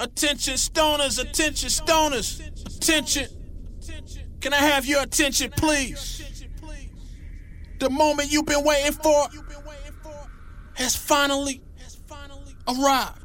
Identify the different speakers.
Speaker 1: Attention stoners, attention stoners, attention. Can I have your attention, please? The moment you've been waiting for has finally arrived.